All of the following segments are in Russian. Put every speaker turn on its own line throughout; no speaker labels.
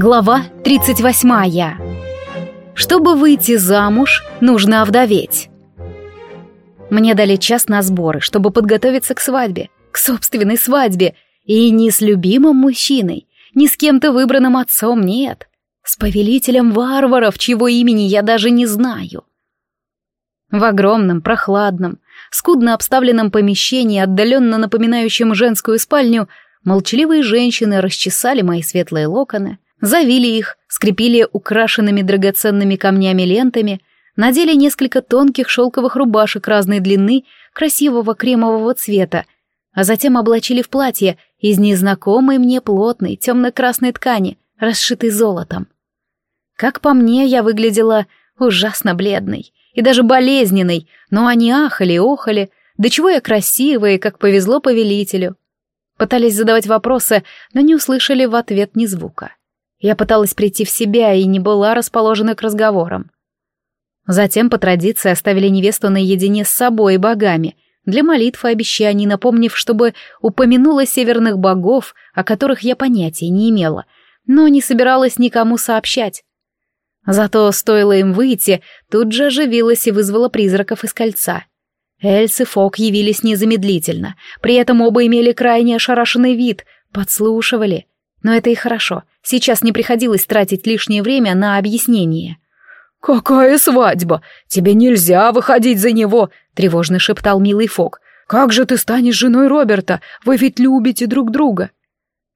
Глава 38. Чтобы выйти замуж, нужно овдоветь. Мне дали час на сборы, чтобы подготовиться к свадьбе, к собственной свадьбе, и не с любимым мужчиной, не с кем-то выбранным отцом, нет, с повелителем варваров, чьего имени я даже не знаю. В огромном, прохладном, скудно обставленном помещении, отдаленно напоминающем женскую спальню, молчаливые женщины расчесали мои светлые локоны — Завили их, скрепили украшенными драгоценными камнями лентами, надели несколько тонких шелковых рубашек разной длины, красивого кремового цвета, а затем облачили в платье из незнакомой мне плотной темно-красной ткани, расшитой золотом. Как по мне, я выглядела ужасно бледной и даже болезненной, но они ахали, охали, да чего я красивая и как повезло повелителю. Пытались задавать вопросы, но не услышали в ответ ни звука. Я пыталась прийти в себя и не была расположена к разговорам. Затем, по традиции, оставили невесту наедине с собой и богами, для молитвы и обещаний, напомнив, чтобы упомянула северных богов, о которых я понятия не имела, но не собиралась никому сообщать. Зато стоило им выйти, тут же оживилась и вызвала призраков из кольца. Эльс и Фок явились незамедлительно, при этом оба имели крайне ошарашенный вид, подслушивали — но это и хорошо. Сейчас не приходилось тратить лишнее время на объяснение. «Какая свадьба! Тебе нельзя выходить за него!» — тревожно шептал милый Фок. «Как же ты станешь женой Роберта? Вы ведь любите друг друга!»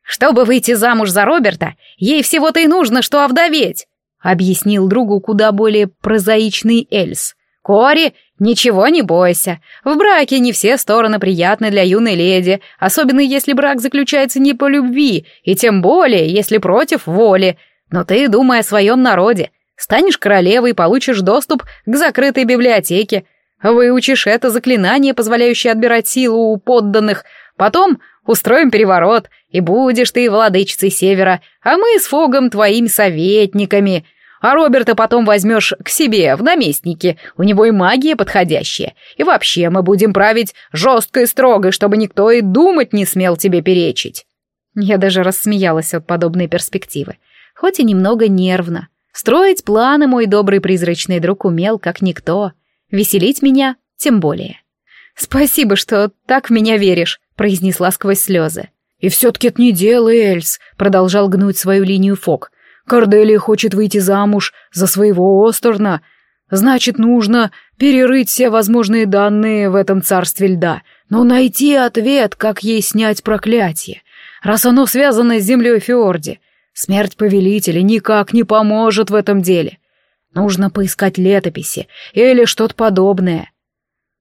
«Чтобы выйти замуж за Роберта, ей всего-то и нужно, что овдоветь!» — объяснил другу куда более прозаичный Эльс. «Кори «Ничего не бойся. В браке не все стороны приятны для юной леди, особенно если брак заключается не по любви, и тем более, если против воли. Но ты думая о своем народе. Станешь королевой и получишь доступ к закрытой библиотеке. Выучишь это заклинание, позволяющее отбирать силу у подданных. Потом устроим переворот, и будешь ты владычицей Севера, а мы с Фогом твоими советниками. А Роберта потом возьмешь к себе в наместники, у него и магия подходящая. И вообще мы будем править жестко и строго, чтобы никто и думать не смел тебе перечить». Я даже рассмеялась от подобной перспективы, хоть и немного нервно. Строить планы мой добрый призрачный друг умел, как никто. Веселить меня тем более. «Спасибо, что так в меня веришь», — произнесла сквозь слезы. «И все-таки это не дело, Эльс», — продолжал гнуть свою линию Фок. Кордели хочет выйти замуж за своего Осторна. Значит, нужно перерыть все возможные данные в этом царстве льда, но найти ответ, как ей снять проклятие, раз оно связано с землей Фиорди. Смерть повелителя никак не поможет в этом деле. Нужно поискать летописи или что-то подобное.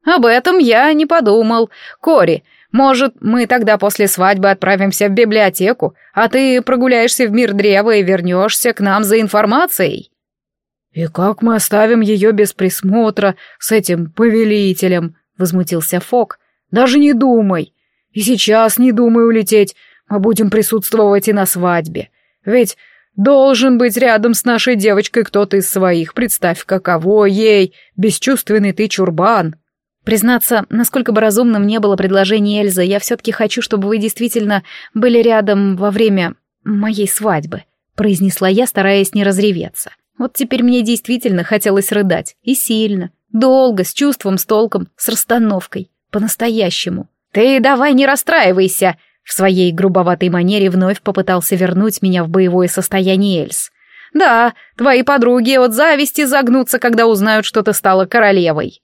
Об этом я не подумал. Кори, может, мы тогда после свадьбы отправимся в библиотеку, а ты прогуляешься в мир древа и вернешься к нам за информацией?» «И как мы оставим ее без присмотра с этим повелителем?» — возмутился Фок. «Даже не думай. И сейчас не думай улететь. Мы будем присутствовать и на свадьбе. Ведь должен быть рядом с нашей девочкой кто-то из своих. Представь, каково ей, бесчувственный ты чурбан!» Признаться, насколько бы разумным не было предложение Эльзы, я все-таки хочу, чтобы вы действительно были рядом во время моей свадьбы», — произнесла я, стараясь не разреветься. Вот теперь мне действительно хотелось рыдать. И сильно. Долго, с чувством, с толком, с расстановкой. По-настоящему. «Ты давай не расстраивайся!» В своей грубоватой манере вновь попытался вернуть меня в боевое состояние Эльс. «Да, твои подруги от зависти загнутся, когда узнают, что ты стала королевой».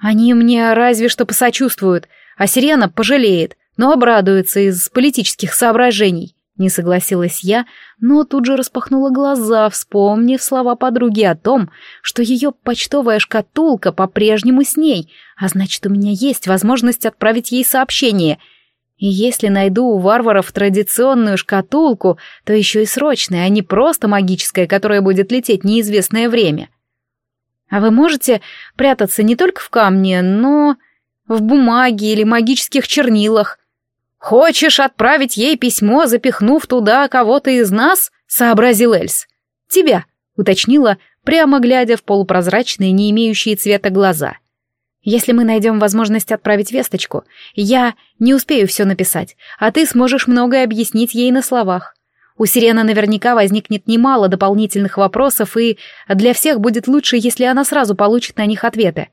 Они мне разве что посочувствуют, а Сирена пожалеет, но обрадуется из политических соображений. Не согласилась я, но тут же распахнула глаза, вспомнив слова подруги о том, что ее почтовая шкатулка по-прежнему с ней, а значит, у меня есть возможность отправить ей сообщение. И если найду у варваров традиционную шкатулку, то еще и срочная, а не просто магическая, которая будет лететь неизвестное время. — а вы можете прятаться не только в камне, но в бумаге или магических чернилах. Хочешь отправить ей письмо, запихнув туда кого-то из нас? Сообразил Эльс. Тебя, уточнила, прямо глядя в полупрозрачные, не имеющие цвета глаза. Если мы найдем возможность отправить весточку, я не успею все написать, а ты сможешь многое объяснить ей на словах. У Сирены наверняка возникнет немало дополнительных вопросов, и для всех будет лучше, если она сразу получит на них ответы.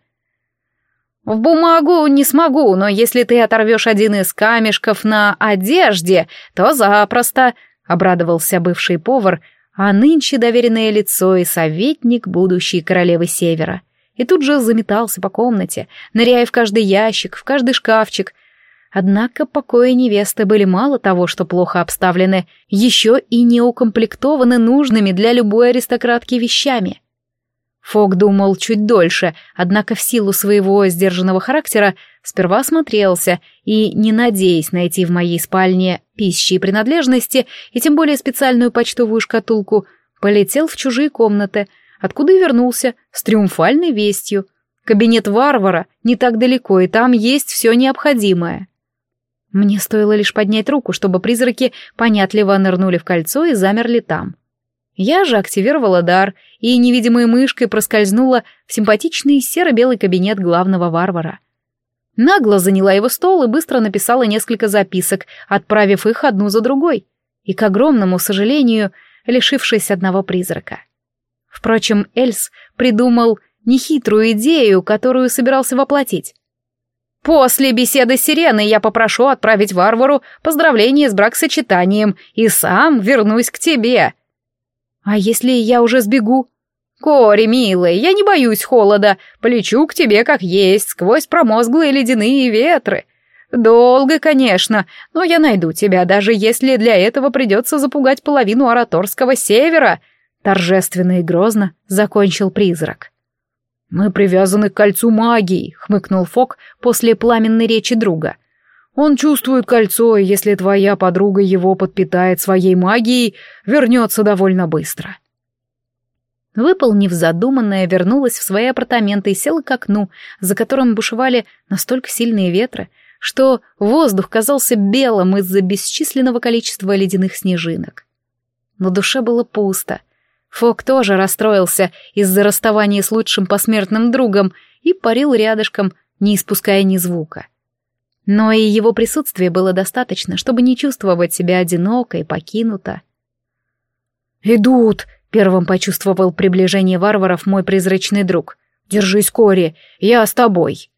«В бумагу не смогу, но если ты оторвешь один из камешков на одежде, то запросто», — обрадовался бывший повар, а нынче доверенное лицо и советник будущей королевы Севера. И тут же заметался по комнате, ныряя в каждый ящик, в каждый шкафчик — Однако покоя невесты были мало того, что плохо обставлены, еще и не укомплектованы нужными для любой аристократки вещами. Фок думал чуть дольше, однако в силу своего сдержанного характера сперва осмотрелся и, не надеясь найти в моей спальне пищи и принадлежности, и тем более специальную почтовую шкатулку, полетел в чужие комнаты, откуда и вернулся с триумфальной вестью. Кабинет варвара не так далеко, и там есть все необходимое. Мне стоило лишь поднять руку, чтобы призраки понятливо нырнули в кольцо и замерли там. Я же активировала дар и невидимой мышкой проскользнула в симпатичный серо-белый кабинет главного варвара. Нагло заняла его стол и быстро написала несколько записок, отправив их одну за другой. И, к огромному сожалению, лишившись одного призрака. Впрочем, Эльс придумал нехитрую идею, которую собирался воплотить. После беседы с Сиреной я попрошу отправить Варвару поздравление с браксочетанием и сам вернусь к тебе. А если я уже сбегу? Кори, милый, я не боюсь холода, полечу к тебе как есть, сквозь промозглые ледяные ветры. Долго, конечно, но я найду тебя, даже если для этого придется запугать половину ораторского севера. Торжественно и грозно закончил призрак. «Мы привязаны к кольцу магии», — хмыкнул Фок после пламенной речи друга. «Он чувствует кольцо, и если твоя подруга его подпитает своей магией, вернется довольно быстро». Выполнив задуманное, вернулась в свои апартаменты и села к окну, за которым бушевали настолько сильные ветры, что воздух казался белым из-за бесчисленного количества ледяных снежинок. На душе было пусто, Фок тоже расстроился из-за расставания с лучшим посмертным другом и парил рядышком, не испуская ни звука. Но и его присутствия было достаточно, чтобы не чувствовать себя одиноко и покинуто. «Идут!» — первым почувствовал приближение варваров мой призрачный друг. «Держись, Кори, я с тобой!»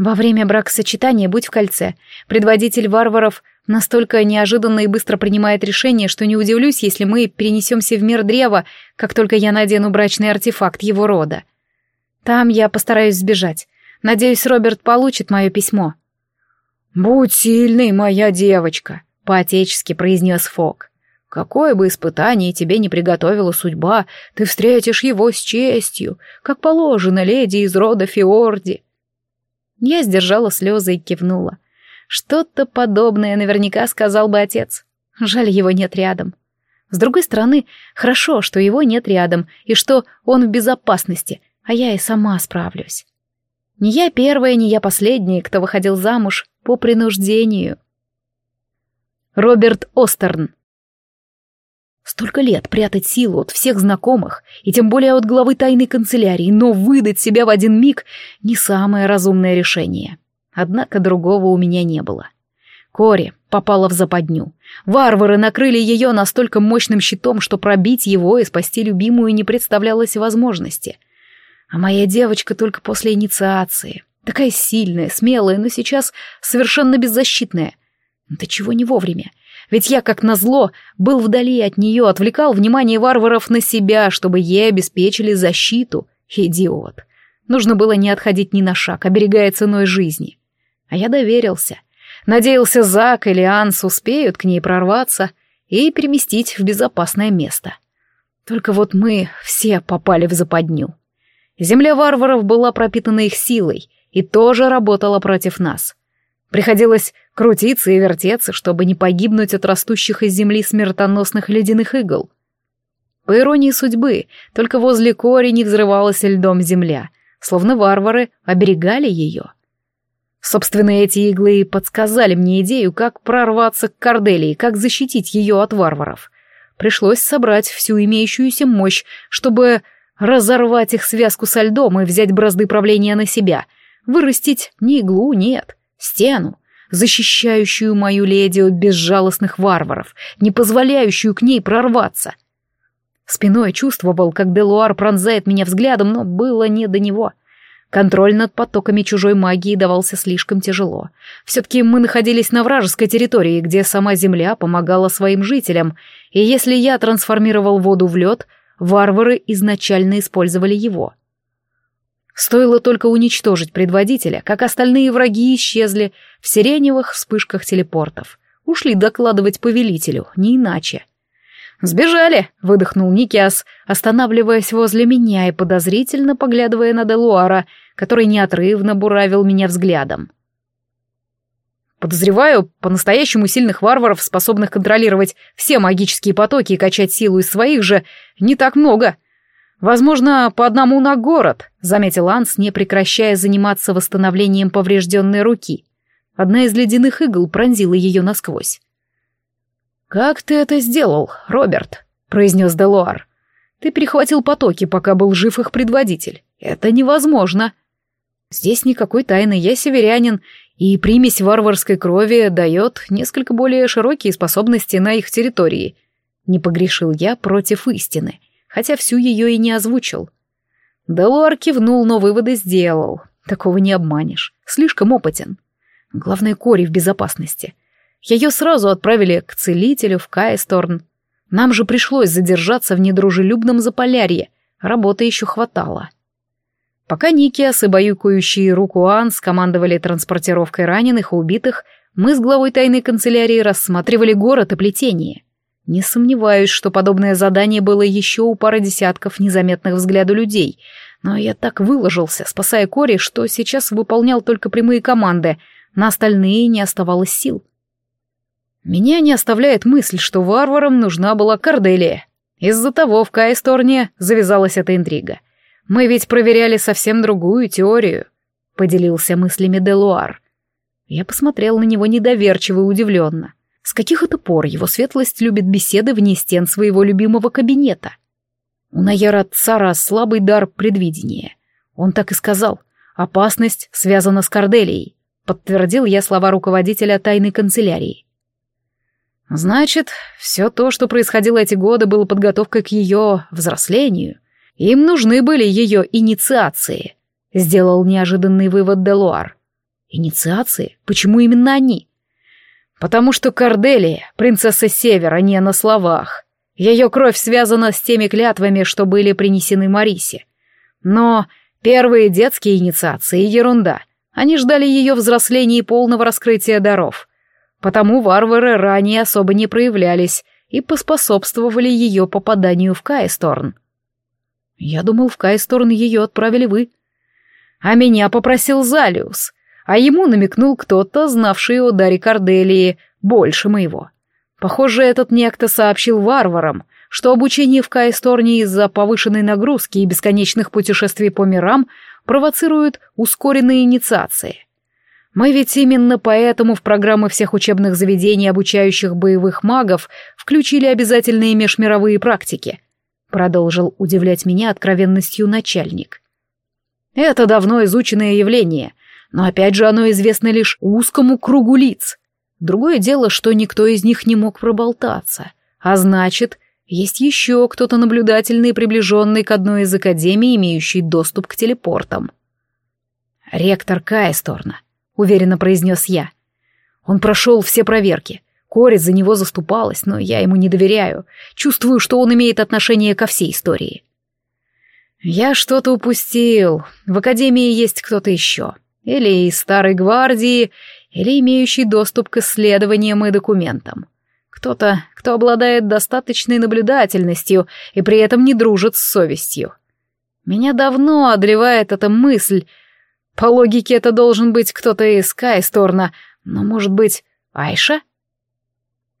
Во Время бракосочетания будь в кольце. Предводитель варваров настолько неожиданно и быстро принимает решение, что не удивлюсь, если мы перенесемся в мир древа, как только я надену брачный артефакт его рода. Там я постараюсь сбежать. Надеюсь, Роберт получит мое письмо. «Будь сильной, моя девочка», — по-отечески произнес Фок. «Какое бы испытание тебе не приготовила судьба, ты встретишь его с честью, как положено леди из рода Фиорди». Я сдержала слезы и кивнула. Что-то подобное наверняка сказал бы отец. Жаль, его нет рядом. С другой стороны, хорошо, что его нет рядом, и что он в безопасности, а я и сама справлюсь. Не я первая, не я последняя, кто выходил замуж по принуждению. Роберт Остерн Столько лет прятать силу от всех знакомых, и тем более от главы тайной канцелярии, но выдать себя в один миг — не самое разумное решение. Однако другого у меня не было. Кори попала в западню. Варвары накрыли ее настолько мощным щитом, что пробить его и спасти любимую не представлялось возможности. А моя девочка только после инициации. Такая сильная, смелая, но сейчас совершенно беззащитная. Да чего не вовремя. Ведь я, как назло, был вдали от нее, отвлекал внимание варваров на себя, чтобы ей обеспечили защиту. Идиот. Нужно было не отходить ни на шаг, оберегая ценой жизни. А я доверился. Надеялся, Зак или Анс успеют к ней прорваться и переместить в безопасное место. Только вот мы все попали в западню. Земля варваров была пропитана их силой и тоже работала против нас. Приходилось крутиться и вертеться, чтобы не погибнуть от растущих из земли смертоносных ледяных игл. По иронии судьбы, только возле кори не взрывалась льдом земля, словно варвары оберегали ее. Собственно, эти иглы и подсказали мне идею, как прорваться к Корделии, как защитить ее от варваров. Пришлось собрать всю имеющуюся мощь, чтобы разорвать их связку со льдом и взять бразды правления на себя. Вырастить ни иглу, нет, стену защищающую мою леди от безжалостных варваров, не позволяющую к ней прорваться. Спиной чувствовал, как Делуар пронзает меня взглядом, но было не до него. Контроль над потоками чужой магии давался слишком тяжело. Все-таки мы находились на вражеской территории, где сама земля помогала своим жителям, и если я трансформировал воду в лед, варвары изначально использовали его — Стоило только уничтожить предводителя, как остальные враги исчезли в сиреневых вспышках телепортов. Ушли докладывать повелителю, не иначе. «Сбежали!» — выдохнул Никиас, останавливаясь возле меня и подозрительно поглядывая на Делуара, который неотрывно буравил меня взглядом. Подозреваю, по-настоящему сильных варваров, способных контролировать все магические потоки и качать силу из своих же, не так много — «Возможно, по одному на город», — заметил Анс, не прекращая заниматься восстановлением поврежденной руки. Одна из ледяных игл пронзила ее насквозь. «Как ты это сделал, Роберт?» — произнес Делуар. «Ты перехватил потоки, пока был жив их предводитель. Это невозможно!» «Здесь никакой тайны, я северянин, и примесь варварской крови дает несколько более широкие способности на их территории», — не погрешил я против истины — хотя всю ее и не озвучил. Делуар кивнул, но выводы сделал. Такого не обманешь. Слишком опытен. Главное, Кори в безопасности. Ее сразу отправили к целителю в Кайсторн. Нам же пришлось задержаться в недружелюбном Заполярье. Работы еще хватало. Пока Никиас и баюкающий руку Ан скомандовали транспортировкой раненых и убитых, мы с главой тайной канцелярии рассматривали город и плетение — не сомневаюсь, что подобное задание было еще у пары десятков незаметных взгляду людей, но я так выложился, спасая Кори, что сейчас выполнял только прямые команды, на остальные не оставалось сил. Меня не оставляет мысль, что варварам нужна была Корделия. Из-за того в Кайсторне завязалась эта интрига. Мы ведь проверяли совсем другую теорию, поделился мыслями Делуар. Я посмотрел на него недоверчиво и удивленно. С каких это пор его светлость любит беседы вне стен своего любимого кабинета? У Наяра Цара слабый дар предвидения. Он так и сказал. «Опасность связана с Корделией», — подтвердил я слова руководителя тайной канцелярии. «Значит, все то, что происходило эти годы, было подготовкой к ее взрослению. Им нужны были ее инициации», — сделал неожиданный вывод Делуар. «Инициации? Почему именно они?» Потому что Корделия — принцесса Севера, не на словах. Ее кровь связана с теми клятвами, что были принесены Марисе. Но первые детские инициации — ерунда. Они ждали ее взросления и полного раскрытия даров. Потому варвары ранее особо не проявлялись и поспособствовали ее попаданию в Кайсторн. Я думал, в Кайсторн ее отправили вы. А меня попросил Залиус — а ему намекнул кто-то, знавший о Даре Корделии больше моего. Похоже, этот некто сообщил варварам, что обучение в Каисторне из-за повышенной нагрузки и бесконечных путешествий по мирам провоцирует ускоренные инициации. Мы ведь именно поэтому в программы всех учебных заведений, обучающих боевых магов, включили обязательные межмировые практики. Продолжил удивлять меня откровенностью начальник. Это давно изученное явление, но опять же оно известно лишь узкому кругу лиц. Другое дело, что никто из них не мог проболтаться, а значит, есть еще кто-то наблюдательный, приближенный к одной из академий, имеющий доступ к телепортам. «Ректор Кайсторна», — уверенно произнес я. «Он прошел все проверки. Корец за него заступалась, но я ему не доверяю. Чувствую, что он имеет отношение ко всей истории». «Я что-то упустил. В Академии есть кто-то еще», или из старой гвардии, или имеющий доступ к исследованиям и документам. Кто-то, кто обладает достаточной наблюдательностью и при этом не дружит с совестью. Меня давно одолевает эта мысль. По логике это должен быть кто-то из Кайсторна, но, может быть, Айша?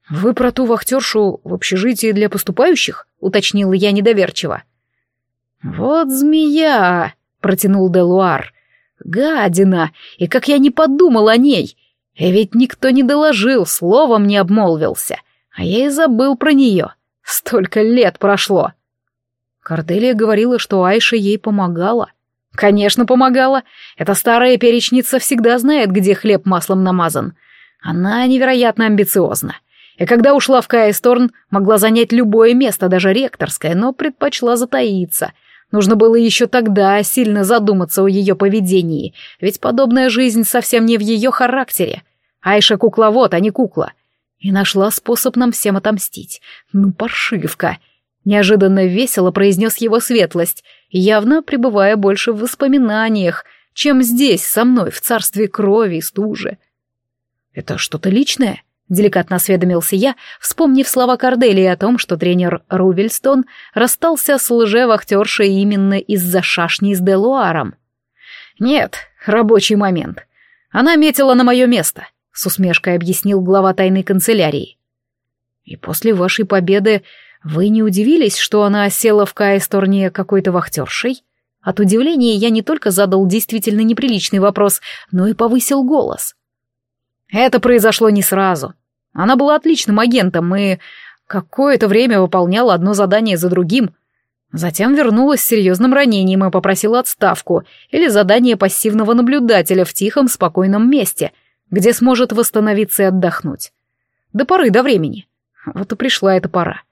«Вы про ту вахтершу в общежитии для поступающих?» — Уточнил я недоверчиво. «Вот змея!» — протянул Делуар — Гадина! И как я не подумал о ней! И ведь никто не доложил, словом не обмолвился. А я и забыл про нее. Столько лет прошло. Корделия говорила, что Айша ей помогала. Конечно, помогала. Эта старая перечница всегда знает, где хлеб маслом намазан. Она невероятно амбициозна. И когда ушла в Кайсторн, могла занять любое место, даже ректорское, но предпочла затаиться — Нужно было еще тогда сильно задуматься о ее поведении, ведь подобная жизнь совсем не в ее характере. Айша кукловод, а не кукла. И нашла способ нам всем отомстить. Ну, паршивка. Неожиданно весело произнес его светлость, явно пребывая больше в воспоминаниях, чем здесь, со мной, в царстве крови и стужи. «Это что-то личное?» Деликатно осведомился я, вспомнив слова Кордели о том, что тренер Рувельстон расстался с лже-вахтершей именно из-за шашни с Делуаром. «Нет, рабочий момент. Она метила на мое место», — с усмешкой объяснил глава тайной канцелярии. «И после вашей победы вы не удивились, что она села в Каесторне какой-то вахтершей?» От удивления я не только задал действительно неприличный вопрос, но и повысил голос. «Это произошло не сразу», она была отличным агентом и какое-то время выполняла одно задание за другим. Затем вернулась с серьезным ранением и попросила отставку или задание пассивного наблюдателя в тихом, спокойном месте, где сможет восстановиться и отдохнуть. До поры до времени. Вот и пришла эта пора.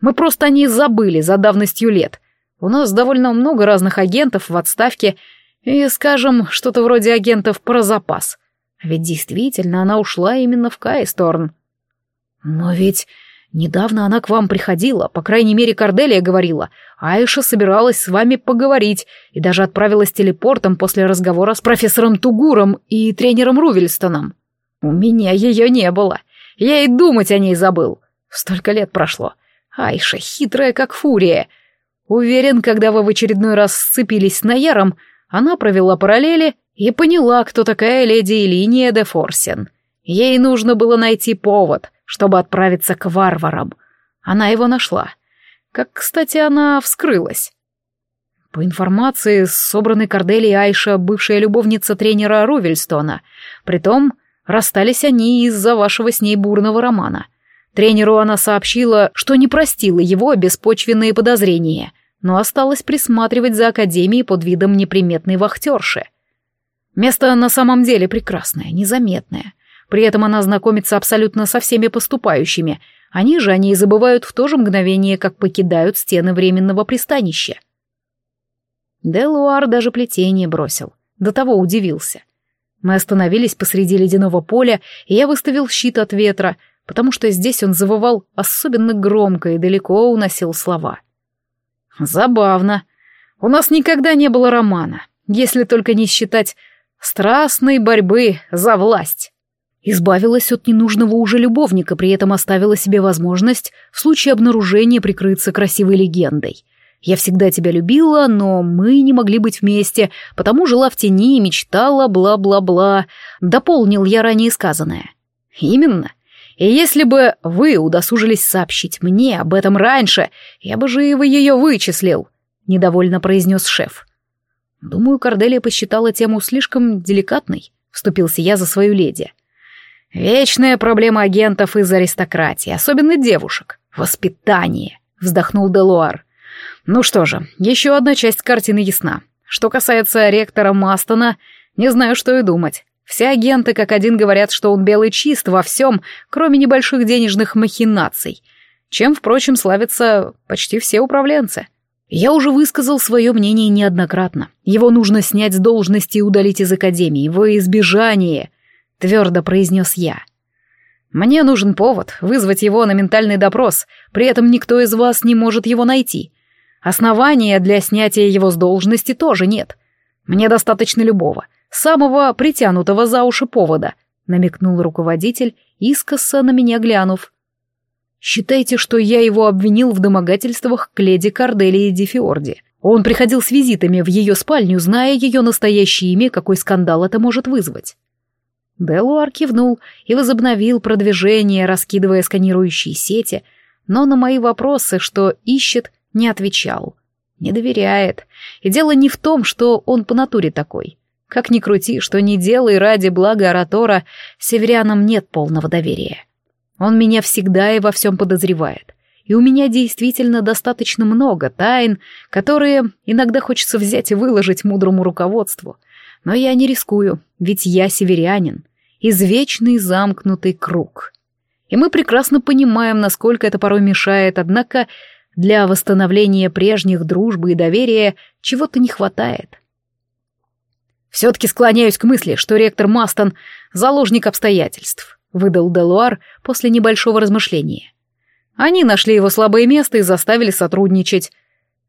Мы просто о ней забыли за давностью лет. У нас довольно много разных агентов в отставке и, скажем, что-то вроде агентов про запас. Ведь действительно она ушла именно в Кайсторн. Но ведь недавно она к вам приходила, по крайней мере, Корделия говорила. Айша собиралась с вами поговорить и даже отправилась телепортом после разговора с профессором Тугуром и тренером Рувельстоном. У меня ее не было. Я и думать о ней забыл. Столько лет прошло. Айша хитрая, как фурия. Уверен, когда вы в очередной раз сцепились с Наяром, она провела параллели и поняла, кто такая леди Элиния де Форсен. Ей нужно было найти повод — чтобы отправиться к варварам. Она его нашла. Как, кстати, она вскрылась. По информации, собранной Корделией Айша, бывшая любовница тренера Рувельстона. Притом, расстались они из-за вашего с ней бурного романа. Тренеру она сообщила, что не простила его беспочвенные подозрения, но осталась присматривать за Академией под видом неприметной вахтерши. Место на самом деле прекрасное, незаметное. При этом она знакомится абсолютно со всеми поступающими. Они же они и забывают в то же мгновение, как покидают стены временного пристанища. Делуар даже плетение бросил. До того удивился. Мы остановились посреди ледяного поля, и я выставил щит от ветра, потому что здесь он завывал особенно громко и далеко уносил слова. Забавно. У нас никогда не было романа, если только не считать страстной борьбы за власть избавилась от ненужного уже любовника, при этом оставила себе возможность в случае обнаружения прикрыться красивой легендой. Я всегда тебя любила, но мы не могли быть вместе, потому жила в тени и мечтала, бла-бла-бла. Дополнил я ранее сказанное. Именно. И если бы вы удосужились сообщить мне об этом раньше, я бы живо ее вычислил, — недовольно произнес шеф. Думаю, Корделия посчитала тему слишком деликатной, — вступился я за свою леди. — «Вечная проблема агентов из аристократии, особенно девушек. Воспитание», — вздохнул Делуар. «Ну что же, еще одна часть картины ясна. Что касается ректора Мастона, не знаю, что и думать. Все агенты как один говорят, что он белый чист во всем, кроме небольших денежных махинаций, чем, впрочем, славятся почти все управленцы». Я уже высказал свое мнение неоднократно. Его нужно снять с должности и удалить из Академии во избежание твердо произнес я. Мне нужен повод вызвать его на ментальный допрос, при этом никто из вас не может его найти. Основания для снятия его с должности тоже нет. Мне достаточно любого, самого притянутого за уши повода, намекнул руководитель, искоса на меня глянув. Считайте, что я его обвинил в домогательствах к леди Корделии Дефиорди. Он приходил с визитами в ее спальню, зная ее настоящее имя, какой скандал это может вызвать. Белуар кивнул и возобновил продвижение, раскидывая сканирующие сети, но на мои вопросы, что ищет, не отвечал. Не доверяет. И дело не в том, что он по натуре такой. Как ни крути, что ни делай ради блага Аратора, северянам нет полного доверия. Он меня всегда и во всем подозревает. И у меня действительно достаточно много тайн, которые иногда хочется взять и выложить мудрому руководству. Но я не рискую, ведь я северянин извечный замкнутый круг. И мы прекрасно понимаем, насколько это порой мешает, однако для восстановления прежних дружбы и доверия чего-то не хватает. «Все-таки склоняюсь к мысли, что ректор Мастон — заложник обстоятельств», — выдал Делуар после небольшого размышления. Они нашли его слабое место и заставили сотрудничать.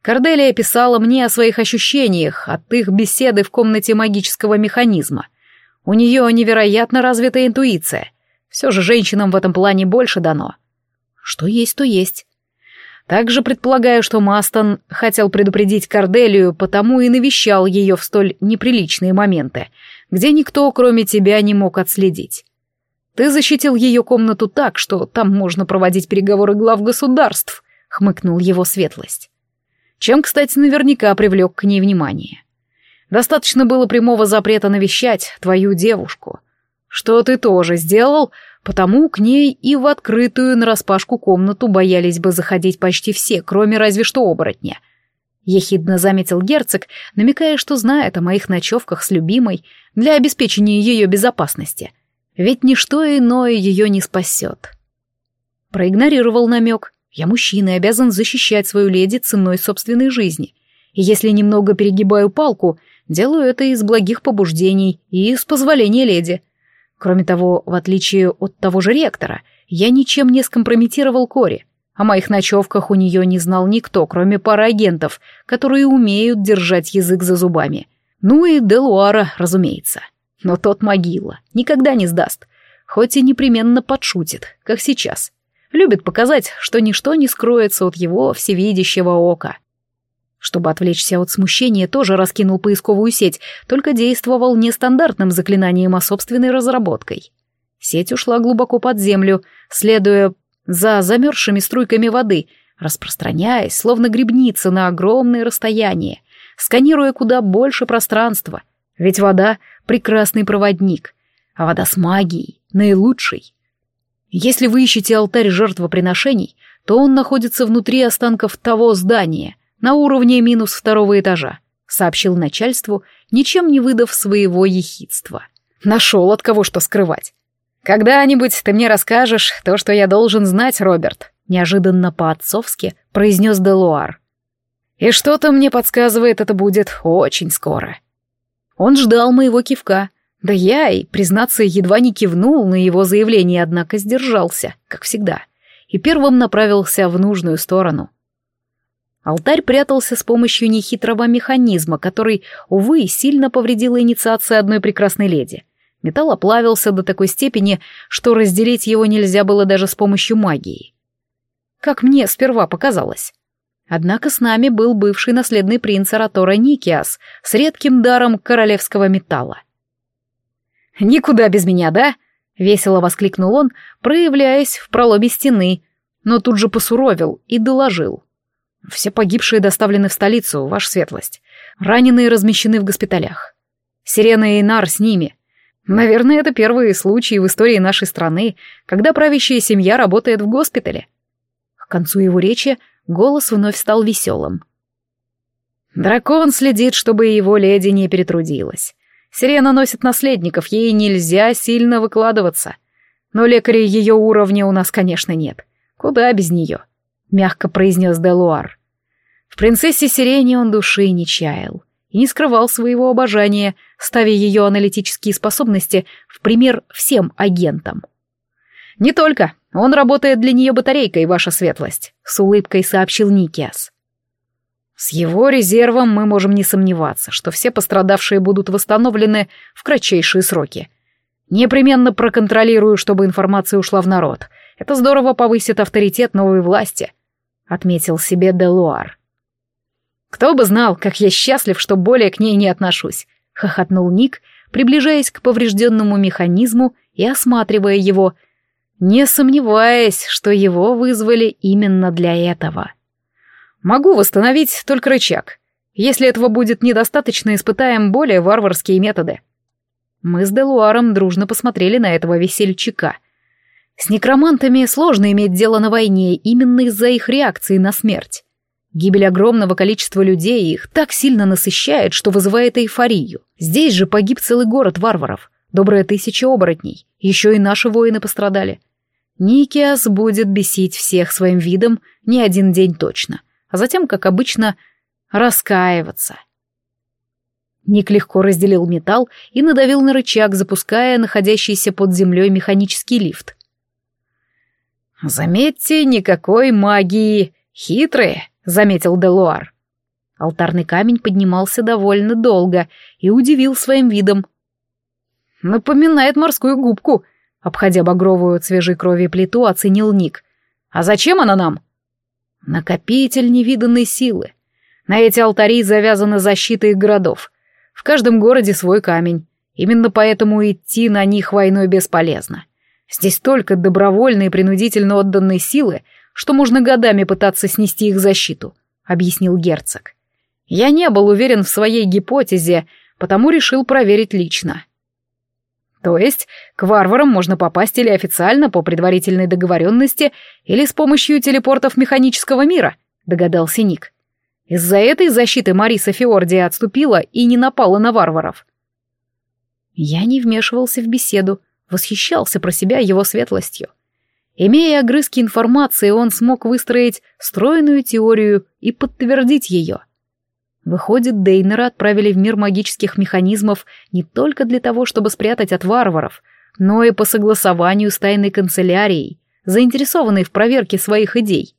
Корделия писала мне о своих ощущениях от их беседы в комнате магического механизма — у нее невероятно развитая интуиция. Все же женщинам в этом плане больше дано. Что есть, то есть. Также предполагаю, что Мастон хотел предупредить Корделию, потому и навещал ее в столь неприличные моменты, где никто, кроме тебя, не мог отследить. Ты защитил ее комнату так, что там можно проводить переговоры глав государств, хмыкнул его светлость. Чем, кстати, наверняка привлек к ней внимание. Достаточно было прямого запрета навещать твою девушку. Что ты тоже сделал, потому к ней и в открытую нараспашку комнату боялись бы заходить почти все, кроме разве что оборотня. Ехидно заметил герцог, намекая, что знает о моих ночевках с любимой для обеспечения ее безопасности. Ведь ничто иное ее не спасет. Проигнорировал намек. Я мужчина и обязан защищать свою леди ценой собственной жизни. И если немного перегибаю палку — Делаю это из благих побуждений и из позволения леди. Кроме того, в отличие от того же ректора, я ничем не скомпрометировал Кори. О моих ночевках у нее не знал никто, кроме пары агентов, которые умеют держать язык за зубами. Ну и Делуара, разумеется. Но тот могила, никогда не сдаст. Хоть и непременно подшутит, как сейчас. Любит показать, что ничто не скроется от его всевидящего ока. Чтобы отвлечься от смущения, тоже раскинул поисковую сеть, только действовал не стандартным заклинанием, а собственной разработкой. Сеть ушла глубоко под землю, следуя за замерзшими струйками воды, распространяясь, словно грибница, на огромные расстояния, сканируя куда больше пространства. Ведь вода — прекрасный проводник, а вода с магией — наилучший. Если вы ищете алтарь жертвоприношений, то он находится внутри останков того здания — на уровне минус второго этажа», — сообщил начальству, ничем не выдав своего ехидства. «Нашел от кого что скрывать». «Когда-нибудь ты мне расскажешь то, что я должен знать, Роберт», — неожиданно по-отцовски произнес Делуар. «И что-то мне подсказывает, это будет очень скоро». Он ждал моего кивка. Да я и, признаться, едва не кивнул на его заявление, однако сдержался, как всегда, и первым направился в нужную сторону — Алтарь прятался с помощью нехитрого механизма, который, увы, сильно повредил инициация одной прекрасной леди. Металл оплавился до такой степени, что разделить его нельзя было даже с помощью магии. Как мне сперва показалось. Однако с нами был бывший наследный принц Аратора Никиас с редким даром королевского металла. «Никуда без меня, да?» — весело воскликнул он, проявляясь в пролобе стены, но тут же посуровил и доложил. Все погибшие доставлены в столицу, ваша светлость. Раненые размещены в госпиталях. Сирена и Нар с ними. Наверное, это первые случаи в истории нашей страны, когда правящая семья работает в госпитале. К концу его речи голос вновь стал веселым. Дракон следит, чтобы его леди не перетрудилась. Сирена носит наследников, ей нельзя сильно выкладываться. Но лекарей ее уровня у нас, конечно, нет. Куда без нее? — мягко произнес Делуар. В принцессе Сирене он души не чаял и не скрывал своего обожания, ставя ее аналитические способности в пример всем агентам. «Не только. Он работает для нее батарейкой, ваша светлость», — с улыбкой сообщил Никиас. «С его резервом мы можем не сомневаться, что все пострадавшие будут восстановлены в кратчайшие сроки. Непременно проконтролирую, чтобы информация ушла в народ. Это здорово повысит авторитет новой власти», — отметил себе Делуар. «Кто бы знал, как я счастлив, что более к ней не отношусь», — хохотнул Ник, приближаясь к поврежденному механизму и осматривая его, не сомневаясь, что его вызвали именно для этого. «Могу восстановить только рычаг. Если этого будет недостаточно, испытаем более варварские методы». Мы с Делуаром дружно посмотрели на этого весельчака — с некромантами сложно иметь дело на войне именно из-за их реакции на смерть. Гибель огромного количества людей их так сильно насыщает, что вызывает эйфорию. Здесь же погиб целый город варваров, добрые тысячи оборотней, еще и наши воины пострадали. Никиас будет бесить всех своим видом не один день точно, а затем, как обычно, раскаиваться. Ник легко разделил металл и надавил на рычаг, запуская находящийся под землей механический лифт. «Заметьте, никакой магии! Хитрые!» — заметил Делуар. Алтарный камень поднимался довольно долго и удивил своим видом. «Напоминает морскую губку», — обходя багровую от свежей крови плиту, оценил Ник. «А зачем она нам?» «Накопитель невиданной силы. На эти алтари завязаны защита их городов. В каждом городе свой камень. Именно поэтому идти на них войной бесполезно. Здесь только добровольные и принудительно отданные силы, что можно годами пытаться снести их защиту, объяснил герцог. Я не был уверен в своей гипотезе, потому решил проверить лично. То есть к варварам можно попасть или официально по предварительной договоренности, или с помощью телепортов механического мира, догадался Ник. Из-за этой защиты Мариса Фиордия отступила и не напала на варваров. Я не вмешивался в беседу, восхищался про себя его светлостью. Имея огрызки информации, он смог выстроить стройную теорию и подтвердить ее. Выходит, Дейнера отправили в мир магических механизмов не только для того, чтобы спрятать от варваров, но и по согласованию с тайной канцелярией, заинтересованной в проверке своих идей.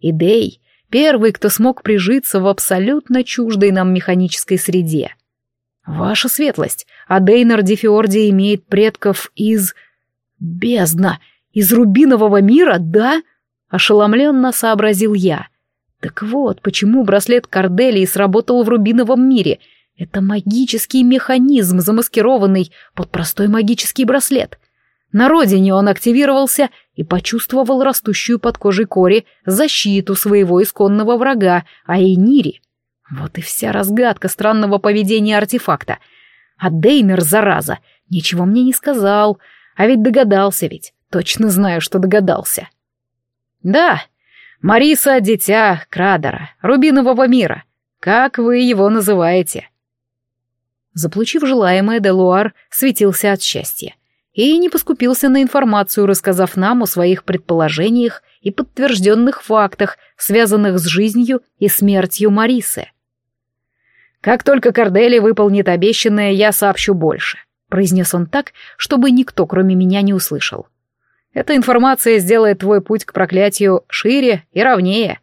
Идей — первый, кто смог прижиться в абсолютно чуждой нам механической среде — Ваша светлость, Адейнер Дефиорди имеет предков из... Бездна! Из рубинового мира, да? Ошеломленно сообразил я. Так вот, почему браслет Корделии сработал в рубиновом мире. Это магический механизм, замаскированный под простой магический браслет. На родине он активировался и почувствовал растущую под кожей кори защиту своего исконного врага, Айнири. Вот и вся разгадка странного поведения артефакта. А Деймер, зараза, ничего мне не сказал. А ведь догадался ведь. Точно знаю, что догадался. Да, Мариса — дитя Крадера, Рубинового мира. Как вы его называете? Заполучив желаемое, Делуар светился от счастья и не поскупился на информацию, рассказав нам о своих предположениях и подтвержденных фактах, связанных с жизнью и смертью Марисы. «Как только Кордели выполнит обещанное, я сообщу больше», — произнес он так, чтобы никто, кроме меня, не услышал. «Эта информация сделает твой путь к проклятию шире и ровнее».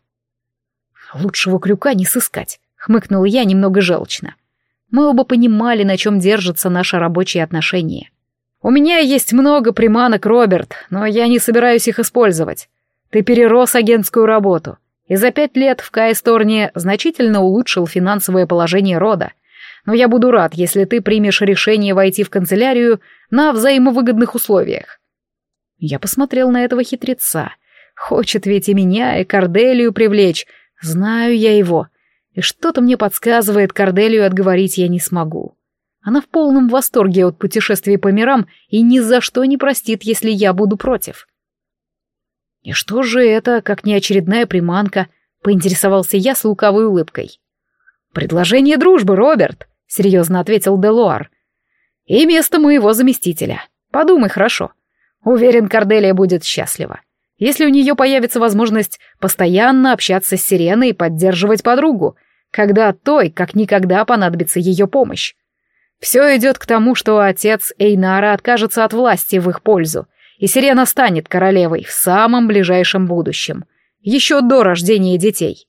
«Лучшего крюка не сыскать», — хмыкнул я немного желчно. Мы оба понимали, на чем держатся наши рабочие отношения. У меня есть много приманок, Роберт, но я не собираюсь их использовать. Ты перерос агентскую работу и за пять лет в Кайсторне значительно улучшил финансовое положение рода. Но я буду рад, если ты примешь решение войти в канцелярию на взаимовыгодных условиях. Я посмотрел на этого хитреца. Хочет ведь и меня, и Корделию привлечь. Знаю я его. И что-то мне подсказывает, Корделию отговорить я не смогу. Она в полном восторге от путешествий по мирам и ни за что не простит, если я буду против. «И что же это, как не очередная приманка?» — поинтересовался я с лукавой улыбкой. «Предложение дружбы, Роберт», — серьезно ответил Делуар. «И место моего заместителя. Подумай хорошо. Уверен, Корделия будет счастлива, если у нее появится возможность постоянно общаться с Сиреной и поддерживать подругу, когда той как никогда понадобится ее помощь. Все идет к тому, что отец Эйнара откажется от власти в их пользу, и Сирена станет королевой в самом ближайшем будущем, еще до рождения детей.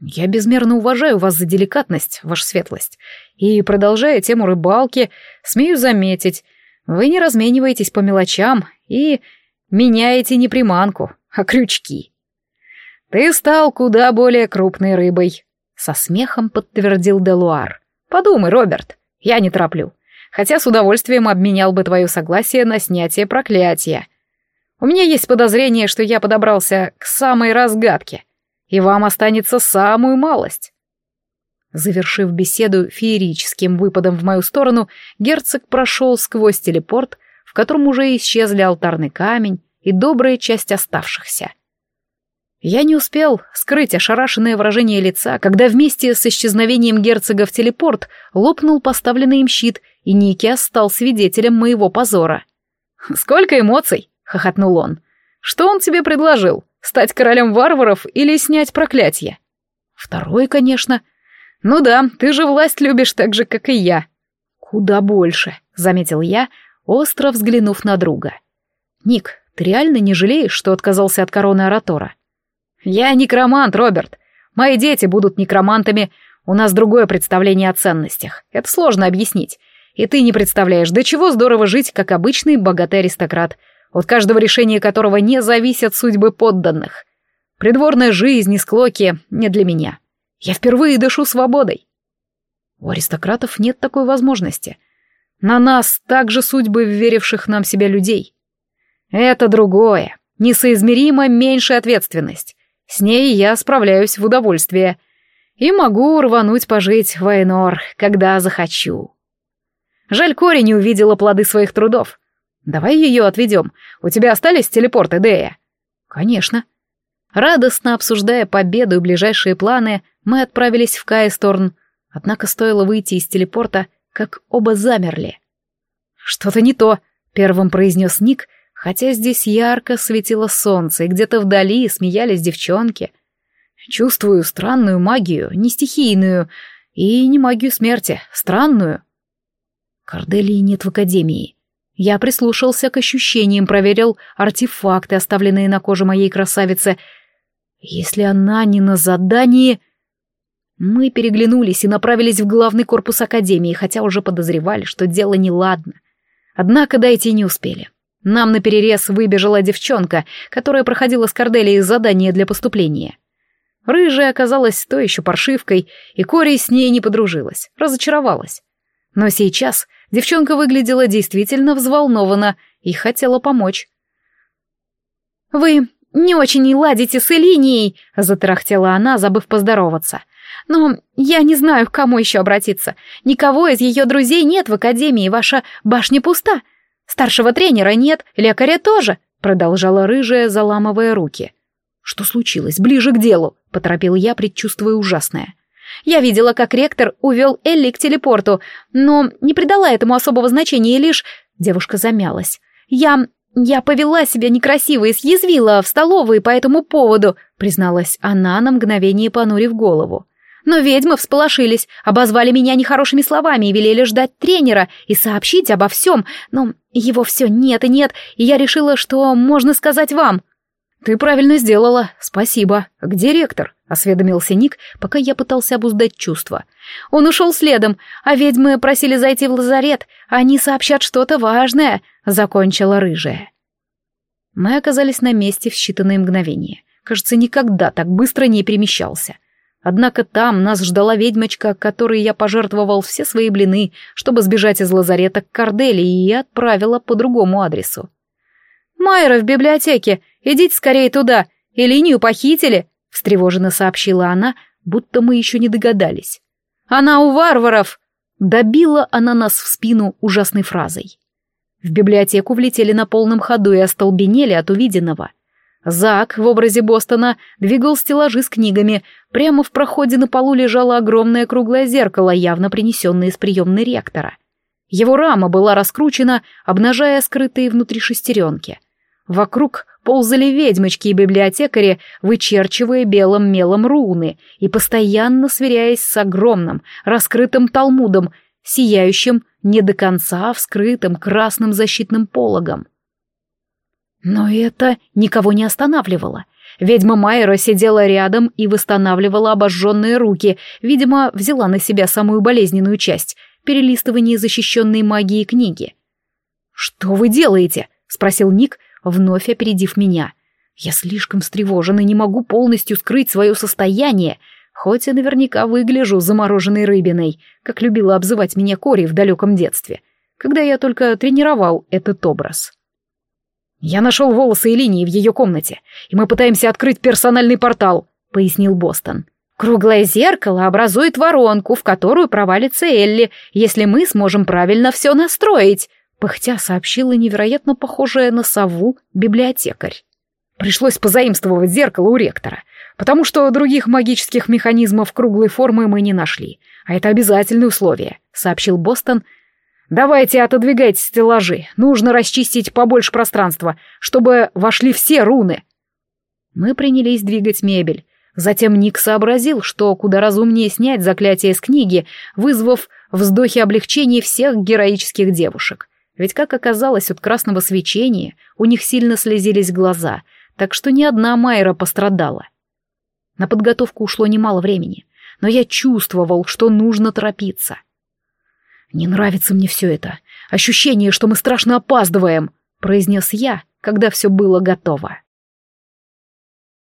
Я безмерно уважаю вас за деликатность, ваша светлость, и, продолжая тему рыбалки, смею заметить, вы не размениваетесь по мелочам и меняете не приманку, а крючки. Ты стал куда более крупной рыбой, — со смехом подтвердил Делуар. Подумай, Роберт, я не тороплю. Хотя с удовольствием обменял бы твое согласие на снятие проклятия. У меня есть подозрение, что я подобрался к самой разгадке. И вам останется самую малость. Завершив беседу феерическим выпадом в мою сторону, герцог прошел сквозь телепорт, в котором уже исчезли алтарный камень и добрая часть оставшихся — я не успел скрыть ошарашенное выражение лица, когда вместе с исчезновением герцога в телепорт лопнул поставленный им щит, и Никиас стал свидетелем моего позора. «Сколько эмоций!» — хохотнул он. «Что он тебе предложил? Стать королем варваров или снять проклятие?» «Второй, конечно». «Ну да, ты же власть любишь так же, как и я». «Куда больше», — заметил я, остро взглянув на друга. «Ник, ты реально не жалеешь, что отказался от короны Аратора?» «Я некромант, Роберт. Мои дети будут некромантами. У нас другое представление о ценностях. Это сложно объяснить. И ты не представляешь, до чего здорово жить, как обычный богатый аристократ, от каждого решения которого не зависят судьбы подданных. Придворная жизнь и склоки не для меня. Я впервые дышу свободой». У аристократов нет такой возможности. На нас также судьбы веривших нам себя людей. Это другое, несоизмеримо меньшая ответственность. С ней я справляюсь в удовольствие. И могу рвануть пожить в Айнор, когда захочу. Жаль, Кори не увидела плоды своих трудов. Давай ее отведем. У тебя остались телепорты, Дея? Конечно. Радостно обсуждая победу и ближайшие планы, мы отправились в Кайсторн. Однако стоило выйти из телепорта, как оба замерли. «Что-то не то», — первым произнес Ник, Хотя здесь ярко светило солнце, и где-то вдали смеялись девчонки. Чувствую странную магию, не стихийную, и не магию смерти, странную. Корделии нет в академии. Я прислушался к ощущениям, проверил артефакты, оставленные на коже моей красавицы. Если она не на задании... Мы переглянулись и направились в главный корпус академии, хотя уже подозревали, что дело неладно. Однако дойти не успели. Нам на перерез выбежала девчонка, которая проходила с Корделией задание для поступления. Рыжая оказалась то еще паршивкой, и Кори с ней не подружилась, разочаровалась. Но сейчас девчонка выглядела действительно взволнованно и хотела помочь. «Вы не очень ладите с Элинией», — затарахтела она, забыв поздороваться. «Но я не знаю, к кому еще обратиться. Никого из ее друзей нет в Академии, ваша башня пуста. Старшего тренера нет, лекаря тоже», — продолжала рыжая, заламывая руки. «Что случилось? Ближе к делу», — поторопил я, предчувствуя ужасное. Я видела, как ректор увел Элли к телепорту, но не придала этому особого значения, и лишь... Девушка замялась. «Я... я повела себя некрасиво и съязвила в столовой по этому поводу», призналась она на мгновение, понурив голову. Но ведьмы всполошились, обозвали меня нехорошими словами и велели ждать тренера и сообщить обо всем, но его все нет и нет, и я решила, что можно сказать вам. «Ты правильно сделала, спасибо. Где ректор?» — осведомился Ник, пока я пытался обуздать чувства. «Он ушел следом, а ведьмы просили зайти в лазарет, они сообщат что-то важное», — закончила рыжая. Мы оказались на месте в считанные мгновения. Кажется, никогда так быстро не перемещался. — Однако там нас ждала ведьмочка, которой я пожертвовал все свои блины, чтобы сбежать из лазарета к Кордели, и отправила по другому адресу. «Майра в библиотеке! Идите скорее туда! И линию похитили!» — встревоженно сообщила она, будто мы еще не догадались. «Она у варваров!» — добила она нас в спину ужасной фразой. В библиотеку влетели на полном ходу и остолбенели от увиденного — Зак в образе Бостона двигал стеллажи с книгами. Прямо в проходе на полу лежало огромное круглое зеркало, явно принесенное из приемной ректора. Его рама была раскручена, обнажая скрытые внутри шестеренки. Вокруг ползали ведьмочки и библиотекари, вычерчивая белым мелом руны и постоянно сверяясь с огромным, раскрытым талмудом, сияющим не до конца вскрытым красным защитным пологом. Но это никого не останавливало. Ведьма Майера сидела рядом и восстанавливала обожженные руки, видимо, взяла на себя самую болезненную часть — перелистывание защищенной магией книги. «Что вы делаете?» — спросил Ник, вновь опередив меня. «Я слишком встревожен и не могу полностью скрыть свое состояние, хоть и наверняка выгляжу замороженной рыбиной, как любила обзывать меня Кори в далеком детстве, когда я только тренировал этот образ». «Я нашел волосы и линии в ее комнате, и мы пытаемся открыть персональный портал», — пояснил Бостон. «Круглое зеркало образует воронку, в которую провалится Элли, если мы сможем правильно все настроить», — пыхтя сообщила невероятно похожая на сову библиотекарь.
Пришлось позаимствовать зеркало у ректора, потому что других магических механизмов круглой формы мы не нашли, а это обязательное условие, сообщил Бостон Давайте отодвигайте стеллажи. Нужно расчистить побольше пространства, чтобы вошли все руны. Мы принялись двигать мебель. Затем Ник сообразил, что куда разумнее снять заклятие с книги, вызвав вздохи облегчения всех героических девушек. Ведь, как оказалось, от красного свечения у них сильно слезились глаза, так что ни одна Майра пострадала. На подготовку ушло немало времени, но я чувствовал, что нужно торопиться — «Не нравится мне все это. Ощущение, что мы страшно опаздываем», — произнес я, когда все было готово.